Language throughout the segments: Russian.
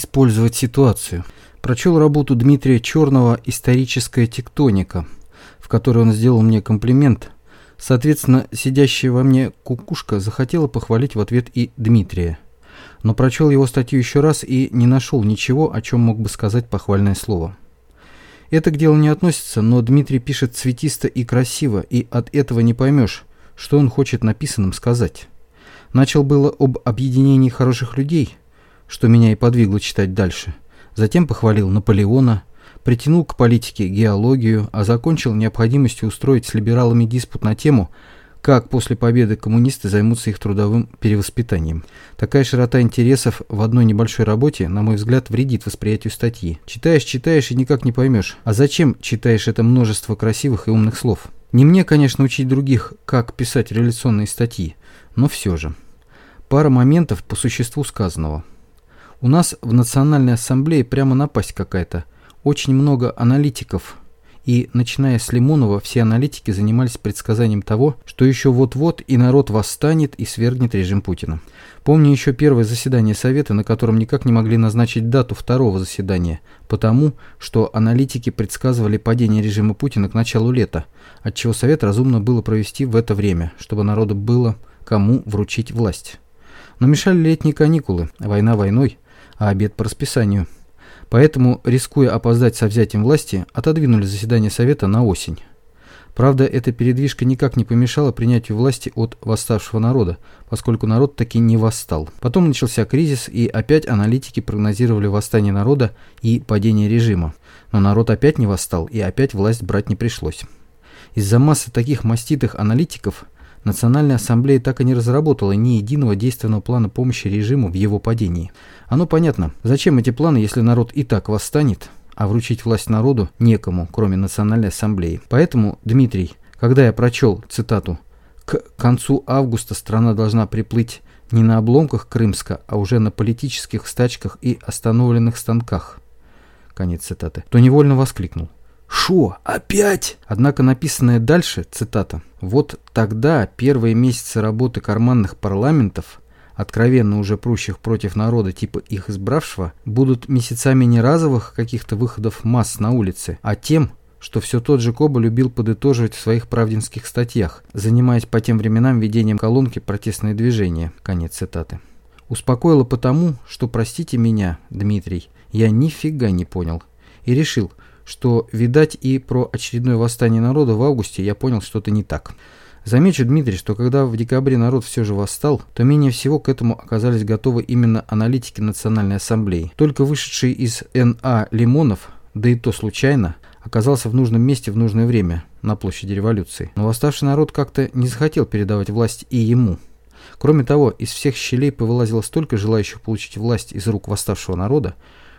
использовать ситуацию. Прочел работу Дмитрия Черного «Историческая тектоника», в которой он сделал мне комплимент. Соответственно, сидящая во мне кукушка захотела похвалить в ответ и Дмитрия. Но прочел его статью еще раз и не нашел ничего, о чем мог бы сказать похвальное слово. Это к делу не относится, но Дмитрий пишет цветисто и красиво, и от этого не поймешь, что он хочет написанным сказать. Начал было об объединении хороших людей, что меня и подвигло читать дальше. Затем похвалил Наполеона, притянул к политике геологию, а закончил необходимостью устроить с либералами диспут на тему – как после победы коммунисты займутся их трудовым перевоспитанием. Такая широта интересов в одной небольшой работе, на мой взгляд, вредит восприятию статьи. Читаешь, читаешь и никак не поймешь, а зачем читаешь это множество красивых и умных слов? Не мне, конечно, учить других, как писать реляционные статьи, но все же. Пара моментов по существу сказанного. У нас в Национальной Ассамблее прямо напасть какая-то. Очень много аналитиков, и, начиная с Лимонова, все аналитики занимались предсказанием того, что еще вот-вот и народ восстанет и свергнет режим Путина. Помню еще первое заседание Совета, на котором никак не могли назначить дату второго заседания, потому что аналитики предсказывали падение режима Путина к началу лета, отчего Совет разумно было провести в это время, чтобы народу было кому вручить власть. Но мешали летние каникулы, война войной, а обед по расписанию – Поэтому, рискуя опоздать со взятием власти, отодвинули заседание Совета на осень. Правда, эта передвижка никак не помешала принятию власти от восставшего народа, поскольку народ таки не восстал. Потом начался кризис, и опять аналитики прогнозировали восстание народа и падение режима. Но народ опять не восстал, и опять власть брать не пришлось. Из-за массы таких маститых аналитиков – Национальная ассамблея так и не разработала ни единого действенного плана помощи режиму в его падении. Оно понятно, зачем эти планы, если народ и так восстанет, а вручить власть народу некому, кроме Национальной ассамблеи. Поэтому, Дмитрий, когда я прочел цитату «К концу августа страна должна приплыть не на обломках Крымска, а уже на политических стачках и остановленных станках», конец цитаты, то невольно воскликнул – Шо, опять? Однако написанное дальше, цитата, «Вот тогда первые месяцы работы карманных парламентов, откровенно уже прущих против народа типа их избравшего, будут месяцами не разовых каких-то выходов масс на улице, а тем, что все тот же Коба любил подытоживать в своих правдинских статьях, занимаясь по тем временам ведением колонки «Протестные движения». Конец цитаты. Успокоило потому, что, простите меня, Дмитрий, я нифига не понял. И решил, что, видать, и про очередное восстание народа в августе я понял что-то не так. Замечу, Дмитрий, что когда в декабре народ все же восстал, то менее всего к этому оказались готовы именно аналитики Национальной Ассамблеи. Только вышедший из НА Лимонов, да и то случайно, оказался в нужном месте в нужное время, на площади революции. Но восставший народ как-то не захотел передавать власть и ему. Кроме того, из всех щелей повылазило столько желающих получить власть из рук восставшего народа,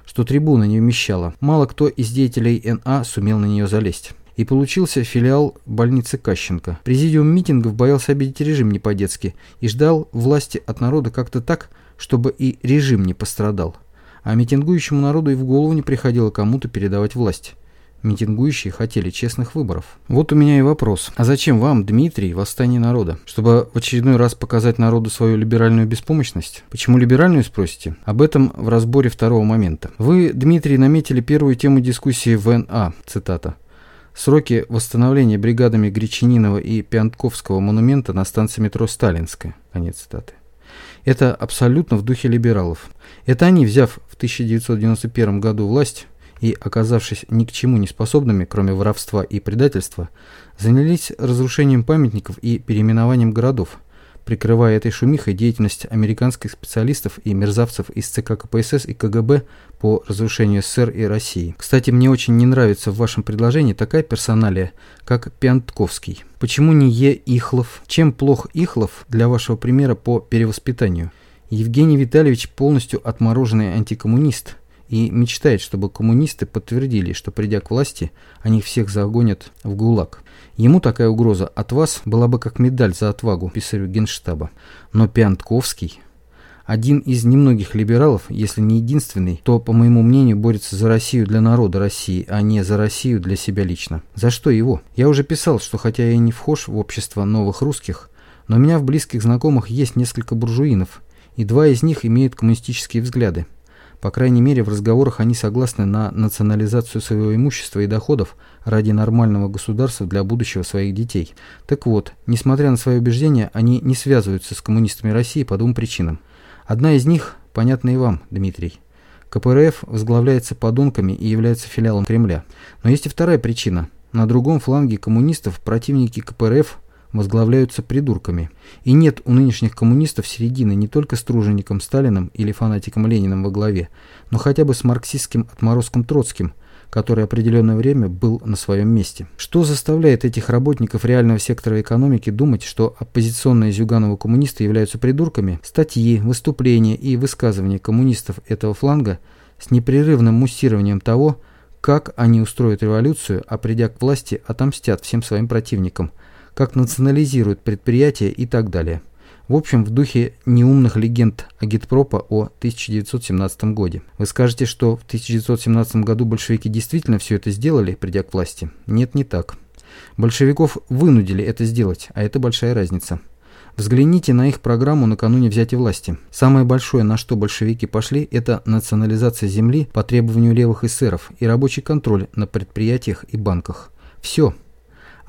что трибуна не вмещала. Мало кто из деятелей НА сумел на нее залезть. И получился филиал больницы Кащенко. Президиум митингов боялся обидеть режим не по-детски и ждал власти от народа как-то так, чтобы и режим не пострадал. А митингующему народу и в голову не приходило кому-то передавать власть. Митингующие хотели честных выборов. Вот у меня и вопрос. А зачем вам, Дмитрий, восстание народа? Чтобы в очередной раз показать народу свою либеральную беспомощность? Почему либеральную, спросите? Об этом в разборе второго момента. Вы, Дмитрий, наметили первую тему дискуссии в НА, цитата. Сроки восстановления бригадами Гречининова и Пиантковского монумента на станции метро Сталинская. Конец цитаты. Это абсолютно в духе либералов. Это они, взяв в 1991 году власть, и, оказавшись ни к чему не способными, кроме воровства и предательства, занялись разрушением памятников и переименованием городов, прикрывая этой шумихой деятельность американских специалистов и мерзавцев из ЦК КПСС и КГБ по разрушению СССР и России. Кстати, мне очень не нравится в вашем предложении такая персоналия, как Пиантковский. Почему не Е. Ихлов? Чем плох Ихлов для вашего примера по перевоспитанию? Евгений Витальевич полностью отмороженный антикоммунист – и мечтает, чтобы коммунисты подтвердили, что придя к власти, они всех загонят в ГУЛАГ. Ему такая угроза от вас была бы как медаль за отвагу писарю Генштаба. Но Пиантковский, один из немногих либералов, если не единственный, то, по моему мнению, борется за Россию для народа России, а не за Россию для себя лично. За что его? Я уже писал, что хотя я не вхож в общество новых русских, но у меня в близких знакомых есть несколько буржуинов, и два из них имеют коммунистические взгляды. По крайней мере, в разговорах они согласны на национализацию своего имущества и доходов ради нормального государства для будущего своих детей. Так вот, несмотря на свои убеждения, они не связываются с коммунистами России по двум причинам. Одна из них понятна и вам, Дмитрий. КПРФ возглавляется подонками и является филиалом Кремля. Но есть и вторая причина. На другом фланге коммунистов противники КПРФ возглавляются придурками. И нет у нынешних коммунистов середины не только с тружеником Сталиным или фанатиком Лениным во главе, но хотя бы с марксистским отморозком Троцким, который определенное время был на своем месте. Что заставляет этих работников реального сектора экономики думать, что оппозиционные Зюганову коммунисты являются придурками? Статьи, выступления и высказывания коммунистов этого фланга с непрерывным муссированием того, как они устроят революцию, а придя к власти, отомстят всем своим противникам – как национализируют предприятия и так далее. В общем, в духе неумных легенд Агитпропа о 1917 годе. Вы скажете, что в 1917 году большевики действительно все это сделали, придя к власти? Нет, не так. Большевиков вынудили это сделать, а это большая разница. Взгляните на их программу накануне взятия власти. Самое большое, на что большевики пошли, это национализация земли по требованию левых эсеров и рабочий контроль на предприятиях и банках. Все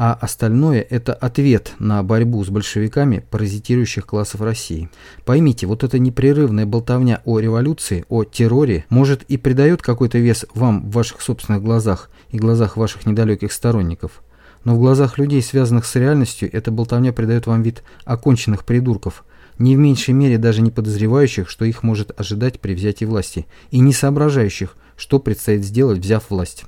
а остальное – это ответ на борьбу с большевиками паразитирующих классов России. Поймите, вот эта непрерывная болтовня о революции, о терроре, может и придает какой-то вес вам в ваших собственных глазах и глазах ваших недалеких сторонников. Но в глазах людей, связанных с реальностью, эта болтовня придает вам вид оконченных придурков, не в меньшей мере даже не подозревающих, что их может ожидать при взятии власти, и не соображающих, что предстоит сделать, взяв власть.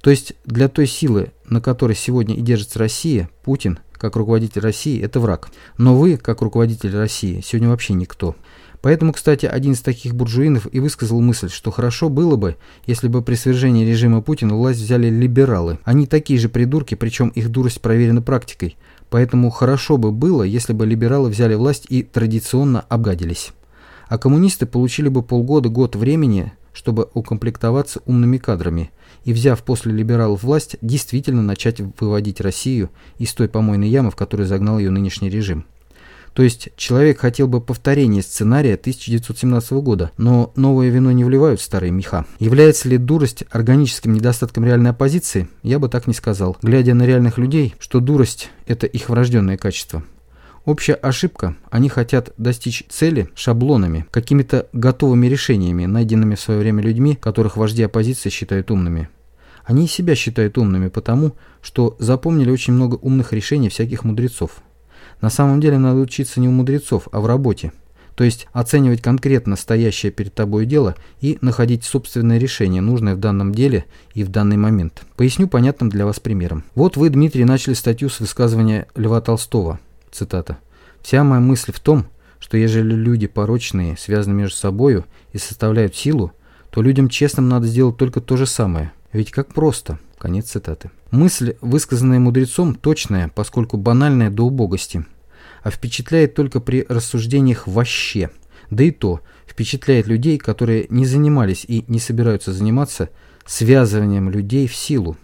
То есть для той силы, на которой сегодня и держится Россия, Путин, как руководитель России, это враг. Но вы, как руководитель России, сегодня вообще никто. Поэтому, кстати, один из таких буржуинов и высказал мысль, что хорошо было бы, если бы при свержении режима Путина власть взяли либералы. Они такие же придурки, причем их дурость проверена практикой. Поэтому хорошо бы было, если бы либералы взяли власть и традиционно обгадились. А коммунисты получили бы полгода-год времени, чтобы укомплектоваться умными кадрами – и, взяв после либералов власть, действительно начать выводить Россию из той помойной ямы, в которую загнал ее нынешний режим. То есть человек хотел бы повторения сценария 1917 года, но новое вино не вливают в старые меха. Является ли дурость органическим недостатком реальной оппозиции? Я бы так не сказал. Глядя на реальных людей, что дурость – это их врожденное качество. Общая ошибка – они хотят достичь цели шаблонами, какими-то готовыми решениями, найденными в свое время людьми, которых вожди оппозиции считают умными. Они и себя считают умными потому, что запомнили очень много умных решений всяких мудрецов. На самом деле надо учиться не у мудрецов, а в работе. То есть оценивать конкретно стоящее перед тобой дело и находить собственное решение, нужное в данном деле и в данный момент. Поясню понятным для вас примером. Вот вы, Дмитрий, начали статью с высказывания Льва Толстого – Цитата. «Вся моя мысль в том, что ежели люди порочные связаны между собою и составляют силу, то людям честным надо сделать только то же самое. Ведь как просто». Конец цитаты. Мысль, высказанная мудрецом, точная, поскольку банальная до убогости, а впечатляет только при рассуждениях вообще. Да и то, впечатляет людей, которые не занимались и не собираются заниматься связыванием людей в силу.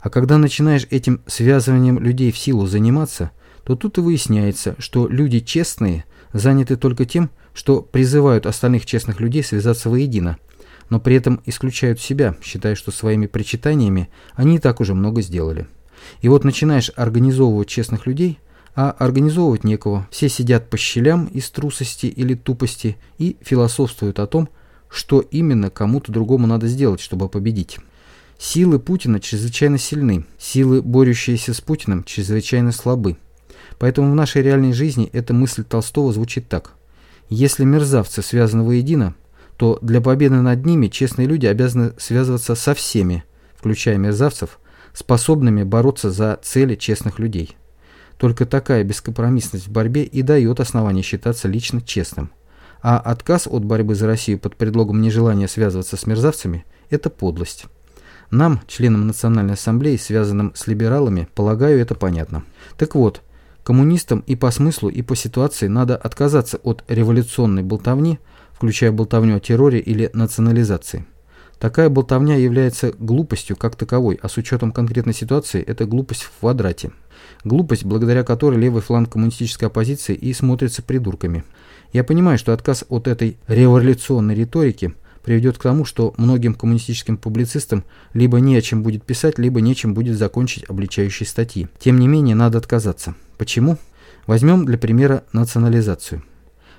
А когда начинаешь этим связыванием людей в силу заниматься, то тут и выясняется, что люди честные заняты только тем, что призывают остальных честных людей связаться воедино, но при этом исключают себя, считая, что своими причитаниями они так уже много сделали. И вот начинаешь организовывать честных людей, а организовывать некого. Все сидят по щелям из трусости или тупости и философствуют о том, что именно кому-то другому надо сделать, чтобы победить. Силы Путина чрезвычайно сильны, силы, борющиеся с Путиным, чрезвычайно слабы. Поэтому в нашей реальной жизни эта мысль Толстого звучит так. Если мерзавцы связаны воедино, то для победы над ними честные люди обязаны связываться со всеми, включая мерзавцев, способными бороться за цели честных людей. Только такая бескомпромиссность в борьбе и дает основание считаться лично честным. А отказ от борьбы за Россию под предлогом нежелания связываться с мерзавцами – это подлость. Нам, членам Национальной Ассамблеи, связанным с либералами, полагаю, это понятно. Так вот, Коммунистам и по смыслу, и по ситуации надо отказаться от революционной болтовни, включая болтовню о терроре или национализации. Такая болтовня является глупостью как таковой, а с учетом конкретной ситуации это глупость в квадрате. Глупость, благодаря которой левый фланг коммунистической оппозиции и смотрится придурками. Я понимаю, что отказ от этой революционной риторики приведет к тому, что многим коммунистическим публицистам либо не о чем будет писать, либо нечем будет закончить обличающие статьи. Тем не менее, надо отказаться. Почему? Возьмем для примера национализацию.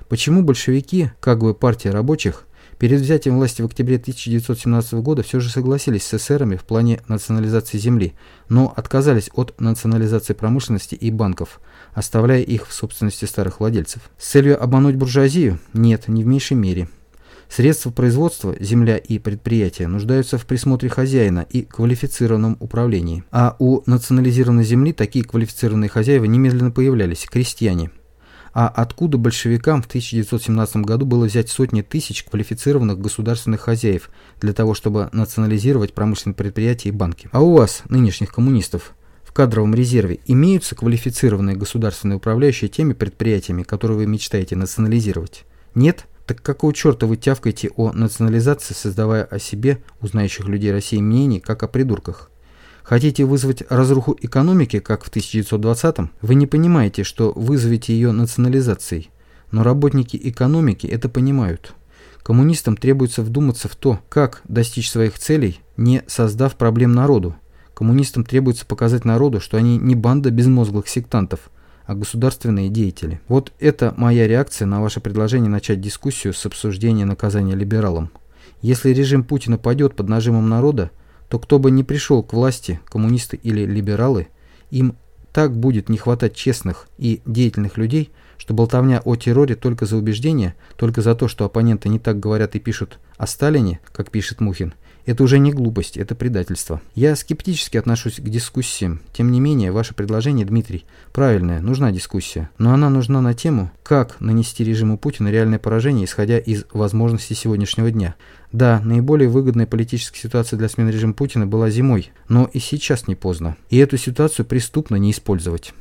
Почему большевики, как бы партия рабочих, перед взятием власти в октябре 1917 года все же согласились с эсерами в плане национализации земли, но отказались от национализации промышленности и банков, оставляя их в собственности старых владельцев. С целью обмануть буржуазию? Нет, не в меньшей мере. Средства производства, земля и предприятия нуждаются в присмотре хозяина и квалифицированном управлении. А у национализированной земли такие квалифицированные хозяева немедленно появлялись – крестьяне. А откуда большевикам в 1917 году было взять сотни тысяч квалифицированных государственных хозяев для того, чтобы национализировать промышленные предприятия и банки? А у вас, нынешних коммунистов, в кадровом резерве имеются квалифицированные государственные управляющие теми предприятиями, которые вы мечтаете национализировать? Нет? Так какого черта вы тявкаете о национализации, создавая о себе, у знающих людей России, мнение, как о придурках? Хотите вызвать разруху экономики, как в 1920-м? Вы не понимаете, что вызовете ее национализацией. Но работники экономики это понимают. Коммунистам требуется вдуматься в то, как достичь своих целей, не создав проблем народу. Коммунистам требуется показать народу, что они не банда безмозглых сектантов – а государственные деятели. Вот это моя реакция на ваше предложение начать дискуссию с обсуждения наказания либералам. Если режим Путина падет под нажимом народа, то кто бы ни пришел к власти, коммунисты или либералы, им так будет не хватать честных и деятельных людей, что болтовня о терроре только за убеждение, только за то, что оппоненты не так говорят и пишут о Сталине, как пишет Мухин, это уже не глупость, это предательство. Я скептически отношусь к дискуссиям. Тем не менее, ваше предложение, Дмитрий, правильное, нужна дискуссия. Но она нужна на тему, как нанести режиму Путина реальное поражение, исходя из возможностей сегодняшнего дня. Да, наиболее выгодная политическая ситуация для смены режима Путина была зимой, но и сейчас не поздно. И эту ситуацию преступно не использовать.